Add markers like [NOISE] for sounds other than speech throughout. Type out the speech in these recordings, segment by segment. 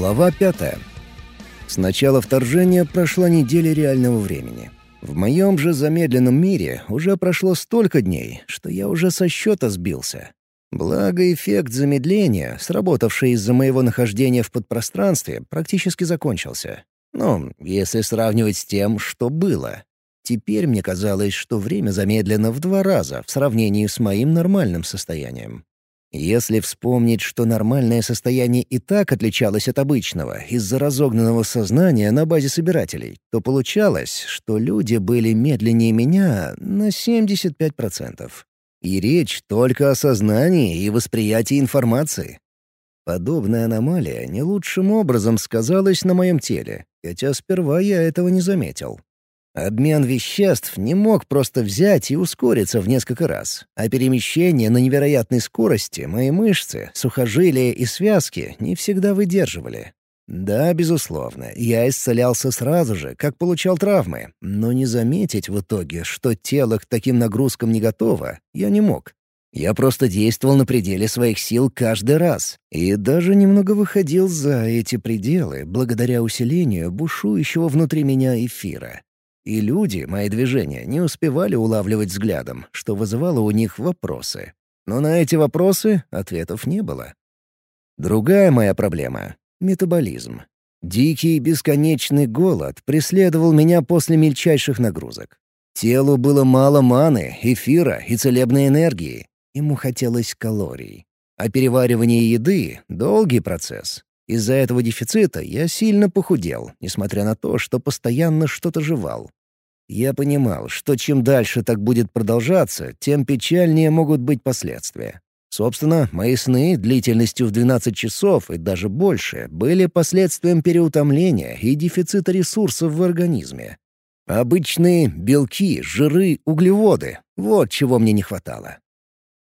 Глава пятая. С начала вторжения прошла неделя реального времени. В моем же замедленном мире уже прошло столько дней, что я уже со счета сбился. Благо, эффект замедления, сработавший из-за моего нахождения в подпространстве, практически закончился. Ну, если сравнивать с тем, что было. Теперь мне казалось, что время замедлено в два раза в сравнении с моим нормальным состоянием. Если вспомнить, что нормальное состояние и так отличалось от обычного из-за разогнанного сознания на базе собирателей, то получалось, что люди были медленнее меня на 75%. И речь только о сознании и восприятии информации. Подобная аномалия не лучшим образом сказалась на моем теле, хотя сперва я этого не заметил. Обмен веществ не мог просто взять и ускориться в несколько раз, а перемещение на невероятной скорости мои мышцы, сухожилия и связки не всегда выдерживали. Да, безусловно, я исцелялся сразу же, как получал травмы, но не заметить в итоге, что тело к таким нагрузкам не готово, я не мог. Я просто действовал на пределе своих сил каждый раз и даже немного выходил за эти пределы благодаря усилению бушующего внутри меня эфира. И люди, мои движения, не успевали улавливать взглядом, что вызывало у них вопросы. Но на эти вопросы ответов не было. Другая моя проблема — метаболизм. Дикий бесконечный голод преследовал меня после мельчайших нагрузок. Телу было мало маны, эфира и целебной энергии. Ему хотелось калорий. А переваривание еды — долгий процесс. Из-за этого дефицита я сильно похудел, несмотря на то, что постоянно что-то жевал. Я понимал, что чем дальше так будет продолжаться, тем печальнее могут быть последствия. Собственно, мои сны длительностью в 12 часов и даже больше были последствием переутомления и дефицита ресурсов в организме. Обычные белки, жиры, углеводы — вот чего мне не хватало.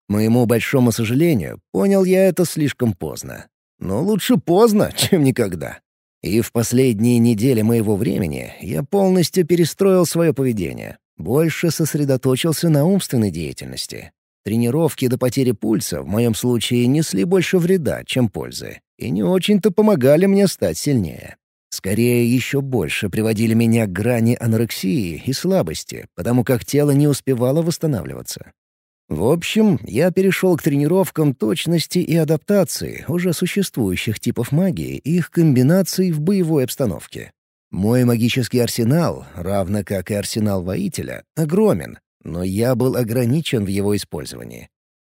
моему большому сожалению, понял я это слишком поздно. Но лучше поздно, [LAUGHS] чем никогда. И в последние недели моего времени я полностью перестроил свое поведение. Больше сосредоточился на умственной деятельности. Тренировки до потери пульса в моем случае несли больше вреда, чем пользы, и не очень-то помогали мне стать сильнее. Скорее, еще больше приводили меня к грани анорексии и слабости, потому как тело не успевало восстанавливаться. В общем, я перешел к тренировкам точности и адаптации уже существующих типов магии и их комбинаций в боевой обстановке. Мой магический арсенал, равно как и арсенал воителя, огромен, но я был ограничен в его использовании.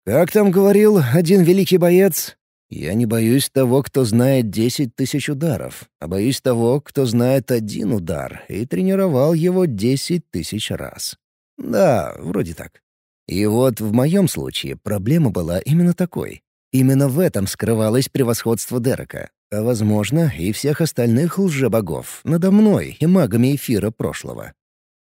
Как там говорил один великий боец? «Я не боюсь того, кто знает десять тысяч ударов, а боюсь того, кто знает один удар и тренировал его десять тысяч раз». Да, вроде так. И вот в моем случае проблема была именно такой. Именно в этом скрывалось превосходство Дерека, а, возможно, и всех остальных лжебогов надо мной и магами эфира прошлого.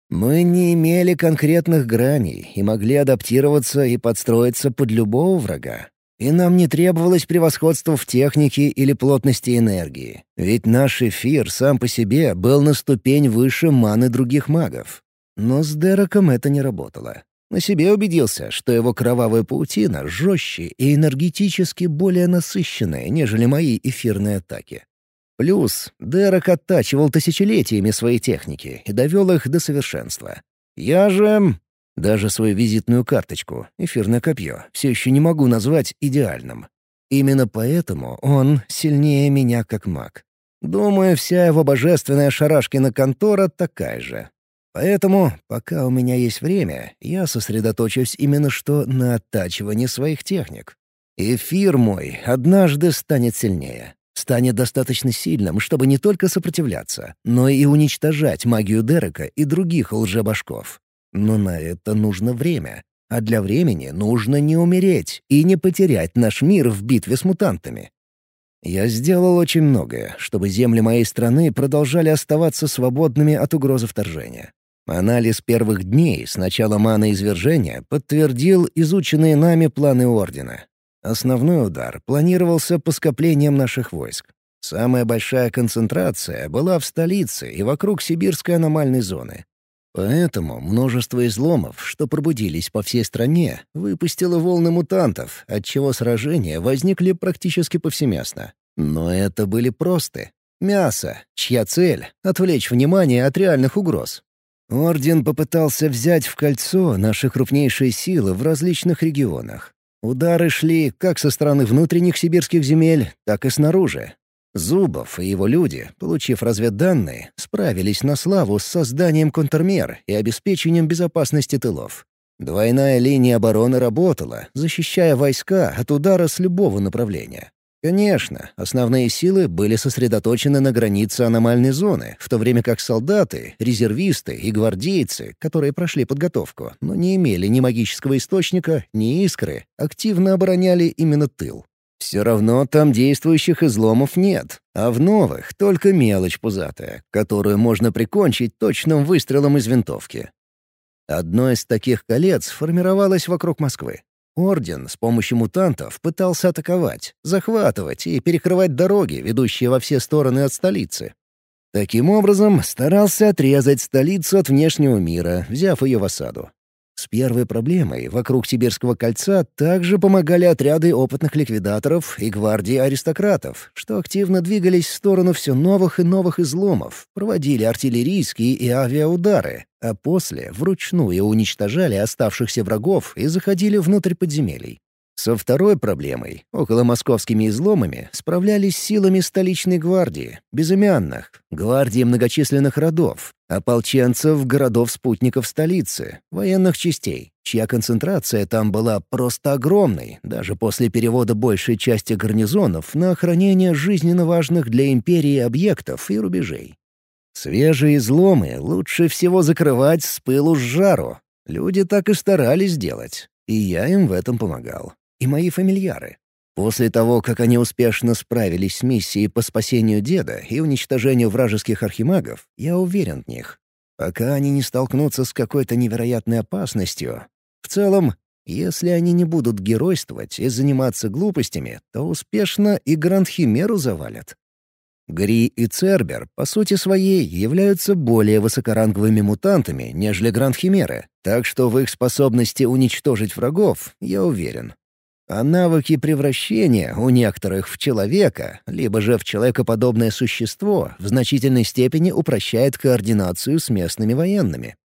Мы не имели конкретных граней и могли адаптироваться и подстроиться под любого врага. И нам не требовалось превосходство в технике или плотности энергии, ведь наш эфир сам по себе был на ступень выше маны других магов. Но с Дереком это не работало. На себе убедился, что его кровавая паутина жестче и энергетически более насыщенная, нежели мои эфирные атаки. Плюс Дерек оттачивал тысячелетиями свои техники и довел их до совершенства. Я же... Даже свою визитную карточку, эфирное копье, все еще не могу назвать идеальным. Именно поэтому он сильнее меня как маг. Думаю, вся его божественная шарашкина контора такая же. Поэтому, пока у меня есть время, я сосредоточусь именно что на оттачивании своих техник. Эфир мой однажды станет сильнее. Станет достаточно сильным, чтобы не только сопротивляться, но и уничтожать магию Дерека и других лжебашков. Но на это нужно время. А для времени нужно не умереть и не потерять наш мир в битве с мутантами. Я сделал очень многое, чтобы земли моей страны продолжали оставаться свободными от угрозы вторжения. Анализ первых дней с начала извержения подтвердил изученные нами планы Ордена. Основной удар планировался по скоплениям наших войск. Самая большая концентрация была в столице и вокруг сибирской аномальной зоны. Поэтому множество изломов, что пробудились по всей стране, выпустило волны мутантов, отчего сражения возникли практически повсеместно. Но это были просты. Мясо, чья цель — отвлечь внимание от реальных угроз. Орден попытался взять в кольцо наши крупнейшие силы в различных регионах. Удары шли как со стороны внутренних сибирских земель, так и снаружи. Зубов и его люди, получив разведданные, справились на славу с созданием контрмер и обеспечением безопасности тылов. Двойная линия обороны работала, защищая войска от удара с любого направления. Конечно, основные силы были сосредоточены на границе аномальной зоны, в то время как солдаты, резервисты и гвардейцы, которые прошли подготовку, но не имели ни магического источника, ни искры, активно обороняли именно тыл. Все равно там действующих изломов нет, а в новых только мелочь пузатая, которую можно прикончить точным выстрелом из винтовки. Одно из таких колец формировалось вокруг Москвы. Орден с помощью мутантов пытался атаковать, захватывать и перекрывать дороги, ведущие во все стороны от столицы. Таким образом, старался отрезать столицу от внешнего мира, взяв ее в осаду. С первой проблемой вокруг Сибирского кольца также помогали отряды опытных ликвидаторов и гвардии аристократов, что активно двигались в сторону все новых и новых изломов, проводили артиллерийские и авиаудары, а после вручную уничтожали оставшихся врагов и заходили внутрь подземелий. Со второй проблемой, около московскими изломами, справлялись силами столичной гвардии, безымянных, гвардии многочисленных родов, ополченцев городов-спутников столицы, военных частей, чья концентрация там была просто огромной, даже после перевода большей части гарнизонов на охранение жизненно важных для империи объектов и рубежей. Свежие изломы лучше всего закрывать с пылу с жару. Люди так и старались делать, и я им в этом помогал и мои фамильяры. После того, как они успешно справились с миссией по спасению деда и уничтожению вражеских архимагов, я уверен в них. Пока они не столкнутся с какой-то невероятной опасностью. В целом, если они не будут геройствовать и заниматься глупостями, то успешно и Грандхимеру завалят. Гри и Цербер, по сути своей, являются более высокоранговыми мутантами, нежели Грандхимеры, так что в их способности уничтожить врагов я уверен. А навыки превращения у некоторых в человека, либо же в человекоподобное существо, в значительной степени упрощает координацию с местными военными.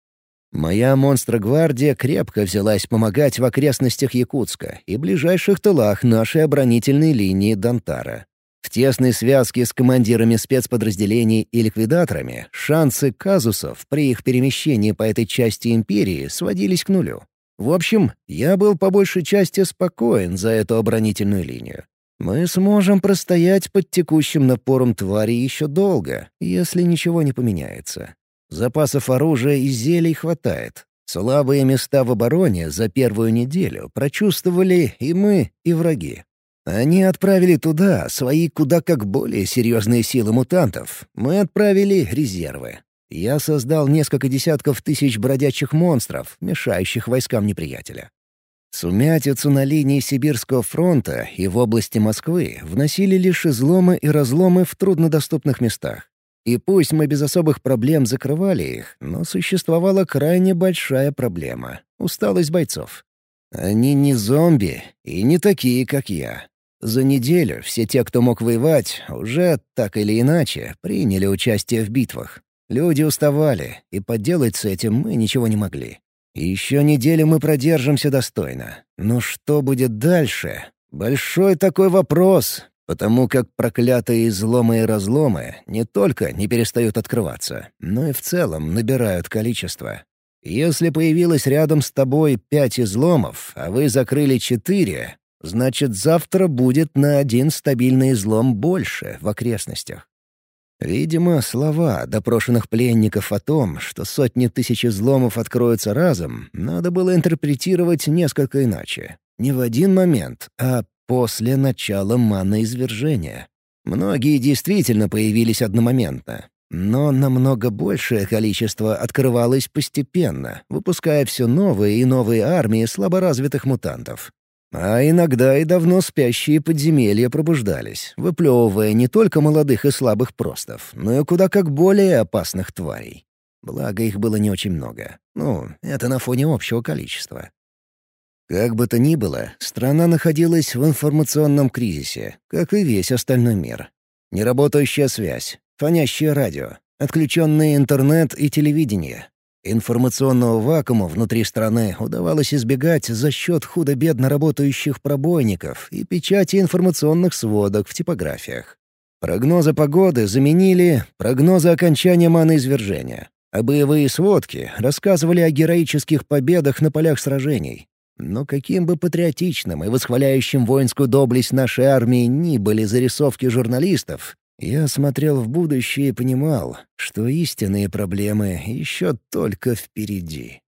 Моя монстрогвардия крепко взялась помогать в окрестностях Якутска и ближайших тылах нашей оборонительной линии Донтара. В тесной связке с командирами спецподразделений и ликвидаторами шансы казусов при их перемещении по этой части империи сводились к нулю. В общем, я был по большей части спокоен за эту оборонительную линию. Мы сможем простоять под текущим напором твари еще долго, если ничего не поменяется. Запасов оружия и зелий хватает. Слабые места в обороне за первую неделю прочувствовали и мы, и враги. Они отправили туда свои куда как более серьезные силы мутантов. Мы отправили резервы. Я создал несколько десятков тысяч бродячих монстров, мешающих войскам неприятеля. Сумятицу на линии Сибирского фронта и в области Москвы вносили лишь изломы и разломы в труднодоступных местах. И пусть мы без особых проблем закрывали их, но существовала крайне большая проблема — усталость бойцов. Они не зомби и не такие, как я. За неделю все те, кто мог воевать, уже, так или иначе, приняли участие в битвах. Люди уставали, и поделать с этим мы ничего не могли. Еще неделю мы продержимся достойно. Но что будет дальше? Большой такой вопрос, потому как проклятые изломы и разломы не только не перестают открываться, но и в целом набирают количество. Если появилось рядом с тобой пять изломов, а вы закрыли четыре, значит завтра будет на один стабильный излом больше в окрестностях. Видимо, слова допрошенных пленников о том, что сотни тысяч изломов откроются разом, надо было интерпретировать несколько иначе. Не в один момент, а после начала маноизвержения. Многие действительно появились одномоментно, но намного большее количество открывалось постепенно, выпуская все новые и новые армии слаборазвитых мутантов. А иногда и давно спящие подземелья пробуждались, выплевывая не только молодых и слабых простов, но и куда как более опасных тварей. Благо, их было не очень много. Ну, это на фоне общего количества. Как бы то ни было, страна находилась в информационном кризисе, как и весь остальной мир. Неработающая связь, фонящее радио, отключенный интернет и телевидение. Информационного вакуума внутри страны удавалось избегать за счет худо-бедно работающих пробойников и печати информационных сводок в типографиях. Прогнозы погоды заменили прогнозы окончания маноизвержения, а боевые сводки рассказывали о героических победах на полях сражений, но каким бы патриотичным и восхваляющим воинскую доблесть нашей армии ни были зарисовки журналистов, я смотрел в будущее и понимал, что истинные проблемы еще только впереди.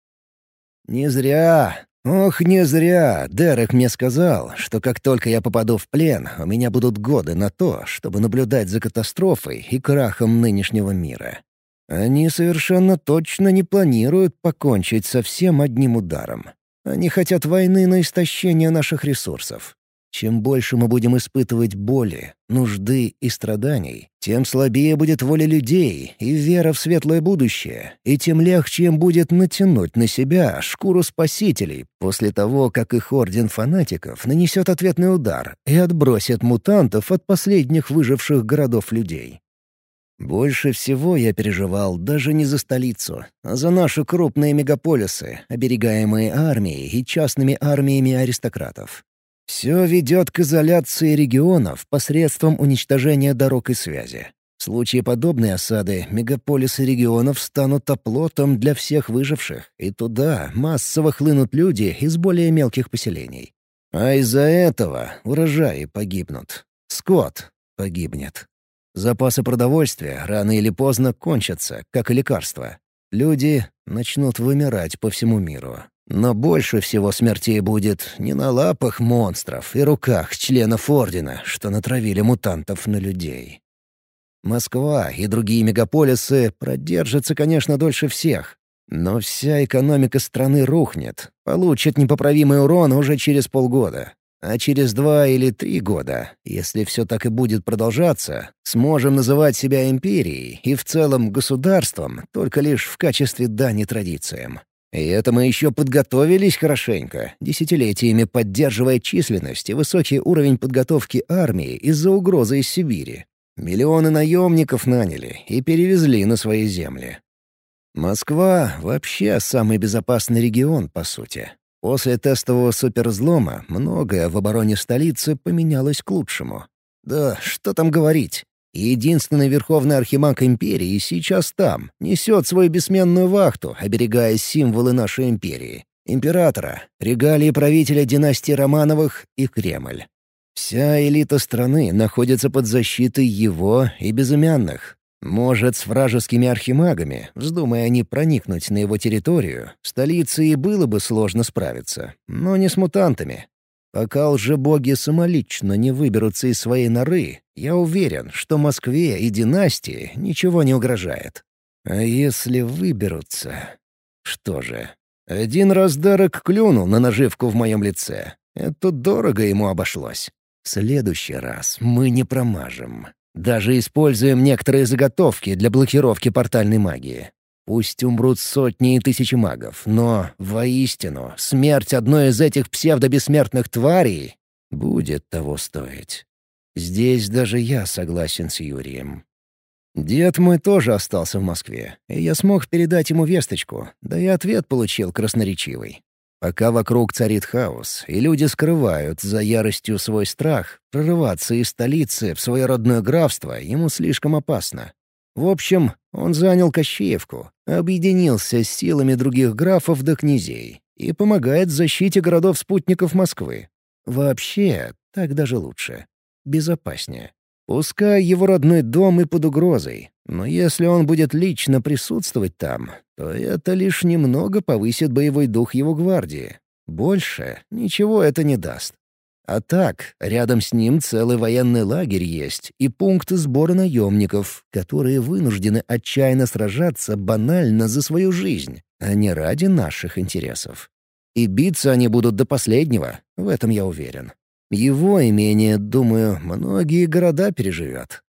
Не зря, ох, не зря Дерек мне сказал, что как только я попаду в плен, у меня будут годы на то, чтобы наблюдать за катастрофой и крахом нынешнего мира. Они совершенно точно не планируют покончить со всем одним ударом. Они хотят войны на истощение наших ресурсов. Чем больше мы будем испытывать боли, нужды и страданий, тем слабее будет воля людей и вера в светлое будущее, и тем легче им будет натянуть на себя шкуру спасителей после того, как их орден фанатиков нанесет ответный удар и отбросит мутантов от последних выживших городов людей. Больше всего я переживал даже не за столицу, а за наши крупные мегаполисы, оберегаемые армией и частными армиями аристократов. Все ведет к изоляции регионов посредством уничтожения дорог и связи. В случае подобной осады мегаполисы регионов станут оплотом для всех выживших, и туда массово хлынут люди из более мелких поселений. А из-за этого урожаи погибнут. Скот погибнет. Запасы продовольствия рано или поздно кончатся, как и лекарства. Люди начнут вымирать по всему миру. Но больше всего смертей будет не на лапах монстров и руках членов Ордена, что натравили мутантов на людей. Москва и другие мегаполисы продержатся, конечно, дольше всех. Но вся экономика страны рухнет, получит непоправимый урон уже через полгода. А через два или три года, если все так и будет продолжаться, сможем называть себя империей и в целом государством только лишь в качестве дани традициям. И это мы еще подготовились хорошенько, десятилетиями поддерживая численность и высокий уровень подготовки армии из-за угрозы из Сибири. Миллионы наемников наняли и перевезли на свои земли. Москва — вообще самый безопасный регион, по сути. После тестового суперзлома многое в обороне столицы поменялось к лучшему. Да, что там говорить. Единственный верховный архимаг империи сейчас там, несет свою бессменную вахту, оберегая символы нашей империи. Императора, регалии правителя династии Романовых и Кремль. Вся элита страны находится под защитой его и безымянных, может, с вражескими архимагами, вздумая они проникнуть на его территорию, столице и было бы сложно справиться, но не с мутантами. Пока лжебоги самолично не выберутся из своей норы, я уверен, что Москве и династии ничего не угрожает. А если выберутся... Что же, один раз Дарок клюнул на наживку в моем лице. Это дорого ему обошлось. В следующий раз мы не промажем. Даже используем некоторые заготовки для блокировки портальной магии. Пусть умрут сотни и тысячи магов, но, воистину, смерть одной из этих псевдобессмертных тварей будет того стоить. Здесь даже я согласен с Юрием. Дед мой тоже остался в Москве, и я смог передать ему весточку, да и ответ получил красноречивый. Пока вокруг царит хаос, и люди скрывают за яростью свой страх, прорываться из столицы в свое родное графство ему слишком опасно. В общем, он занял Кощеевку, объединился с силами других графов до князей и помогает в защите городов-спутников Москвы. Вообще, так даже лучше. Безопаснее. Пускай его родной дом и под угрозой, но если он будет лично присутствовать там, то это лишь немного повысит боевой дух его гвардии. Больше ничего это не даст. А так, рядом с ним целый военный лагерь есть и пункт сбора наемников, которые вынуждены отчаянно сражаться банально за свою жизнь, а не ради наших интересов. И биться они будут до последнего, в этом я уверен. Его имение, думаю, многие города переживет.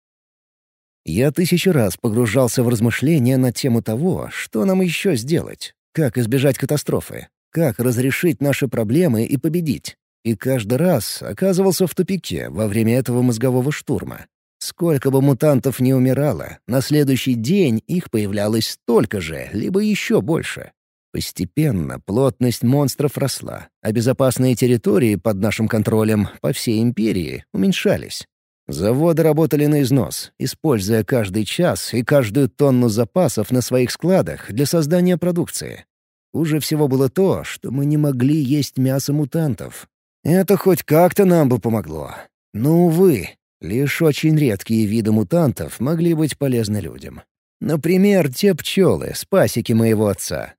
Я тысячу раз погружался в размышления на тему того, что нам еще сделать, как избежать катастрофы. как разрешить наши проблемы и победить. И каждый раз оказывался в тупике во время этого мозгового штурма. Сколько бы мутантов не умирало, на следующий день их появлялось столько же, либо еще больше. Постепенно плотность монстров росла, а безопасные территории под нашим контролем по всей империи уменьшались. Заводы работали на износ, используя каждый час и каждую тонну запасов на своих складах для создания продукции. Хуже всего было то, что мы не могли есть мясо мутантов. Это хоть как-то нам бы помогло. Но, увы, лишь очень редкие виды мутантов могли быть полезны людям. Например, те пчелы с пасеки моего отца.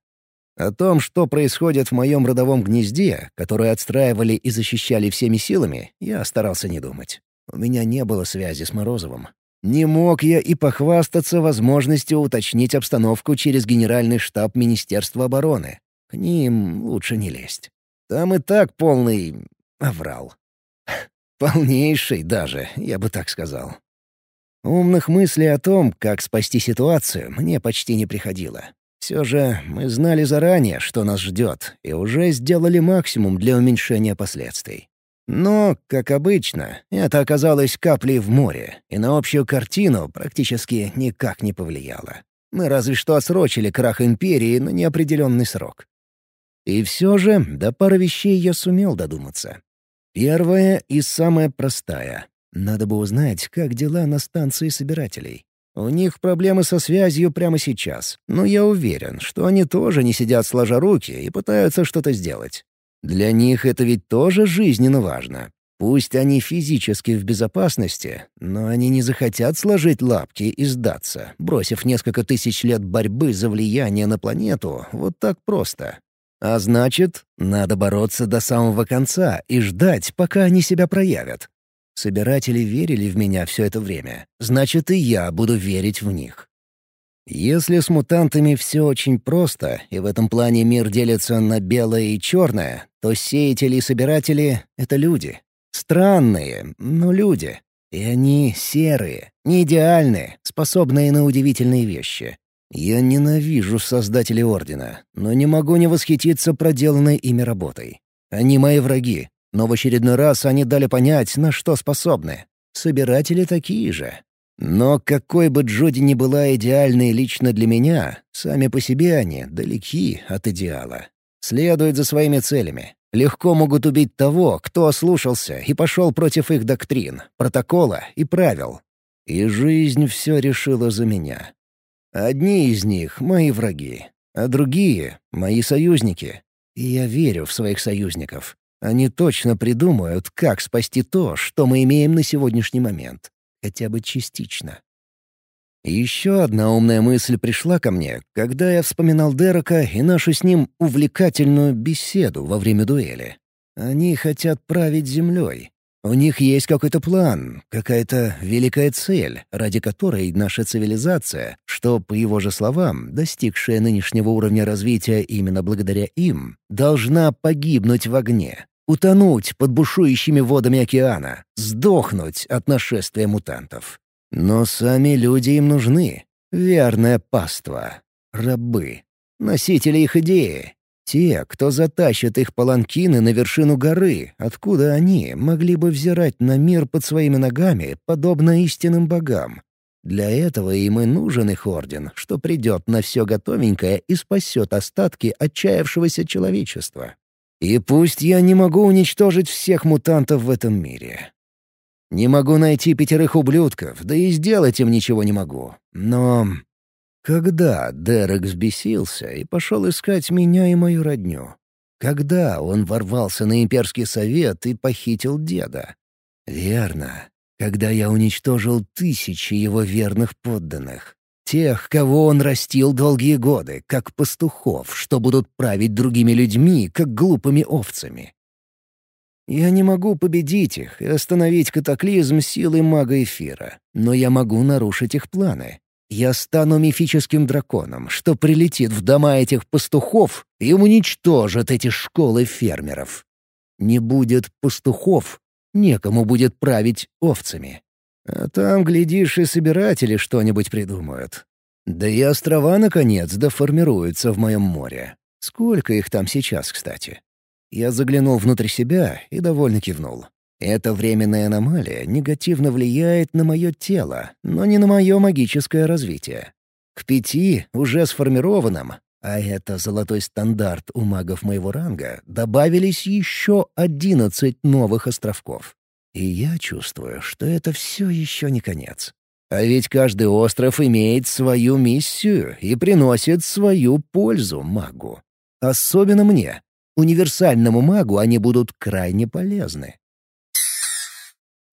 О том, что происходит в моем родовом гнезде, которое отстраивали и защищали всеми силами, я старался не думать. У меня не было связи с Морозовым. Не мог я и похвастаться возможностью уточнить обстановку через Генеральный штаб Министерства обороны. К ним лучше не лезть. Там и так полный... оврал. Полнейший даже, я бы так сказал. Умных мыслей о том, как спасти ситуацию, мне почти не приходило. Все же мы знали заранее, что нас ждет, и уже сделали максимум для уменьшения последствий. Но, как обычно, это оказалось каплей в море, и на общую картину практически никак не повлияло. Мы разве что отсрочили крах империи на неопределенный срок. И все же до пары вещей я сумел додуматься. Первая и самая простая. Надо бы узнать, как дела на станции собирателей. У них проблемы со связью прямо сейчас, но я уверен, что они тоже не сидят сложа руки и пытаются что-то сделать. Для них это ведь тоже жизненно важно. Пусть они физически в безопасности, но они не захотят сложить лапки и сдаться, бросив несколько тысяч лет борьбы за влияние на планету вот так просто. А значит, надо бороться до самого конца и ждать, пока они себя проявят. Собиратели верили в меня все это время, значит, и я буду верить в них. Если с мутантами все очень просто, и в этом плане мир делится на белое и черное, то сеятели и собиратели — это люди. Странные, но люди. И они серые, не идеальные, способные на удивительные вещи. Я ненавижу создателей Ордена, но не могу не восхититься проделанной ими работой. Они мои враги, но в очередной раз они дали понять, на что способны. Собиратели такие же. Но какой бы Джоди ни была идеальной лично для меня, сами по себе они далеки от идеала. Следуют за своими целями. Легко могут убить того, кто ослушался и пошел против их доктрин, протокола и правил. И жизнь все решила за меня. Одни из них — мои враги, а другие — мои союзники. И я верю в своих союзников. Они точно придумают, как спасти то, что мы имеем на сегодняшний момент хотя бы частично. еще одна умная мысль пришла ко мне, когда я вспоминал Дерека и нашу с ним увлекательную беседу во время дуэли. Они хотят править землей. У них есть какой-то план, какая-то великая цель, ради которой наша цивилизация, что, по его же словам, достигшая нынешнего уровня развития именно благодаря им, должна погибнуть в огне, утонуть под бушующими водами океана, сдохнуть от нашествия мутантов. Но сами люди им нужны. Верное паство. Рабы. Носители их идеи. Те, кто затащит их паланкины на вершину горы, откуда они могли бы взирать на мир под своими ногами, подобно истинным богам. Для этого им и нужен их орден, что придет на все готовенькое и спасет остатки отчаявшегося человечества. И пусть я не могу уничтожить всех мутантов в этом мире. Не могу найти пятерых ублюдков, да и сделать им ничего не могу. Но когда Дерек взбесился и пошел искать меня и мою родню? Когда он ворвался на имперский совет и похитил деда? Верно, когда я уничтожил тысячи его верных подданных. Тех, кого он растил долгие годы, как пастухов, что будут править другими людьми, как глупыми овцами. Я не могу победить их и остановить катаклизм силы мага эфира, но я могу нарушить их планы. Я стану мифическим драконом, что прилетит в дома этих пастухов и уничтожит эти школы фермеров. Не будет пастухов, некому будет править овцами. А там, глядишь, и собиратели что-нибудь придумают. Да и острова, наконец, доформируются в моем море. Сколько их там сейчас, кстати? Я заглянул внутрь себя и довольно кивнул. Эта временная аномалия негативно влияет на мое тело, но не на мое магическое развитие. К пяти, уже сформированным, а это золотой стандарт у магов моего ранга, добавились еще одиннадцать новых островков. И я чувствую, что это все еще не конец. А ведь каждый остров имеет свою миссию и приносит свою пользу магу. Особенно мне. Универсальному магу они будут крайне полезны.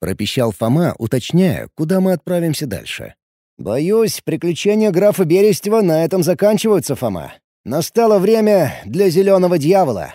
Пропищал Фома, уточняя, куда мы отправимся дальше. «Боюсь, приключения графа Берестева на этом заканчиваются, Фома. Настало время для зеленого дьявола».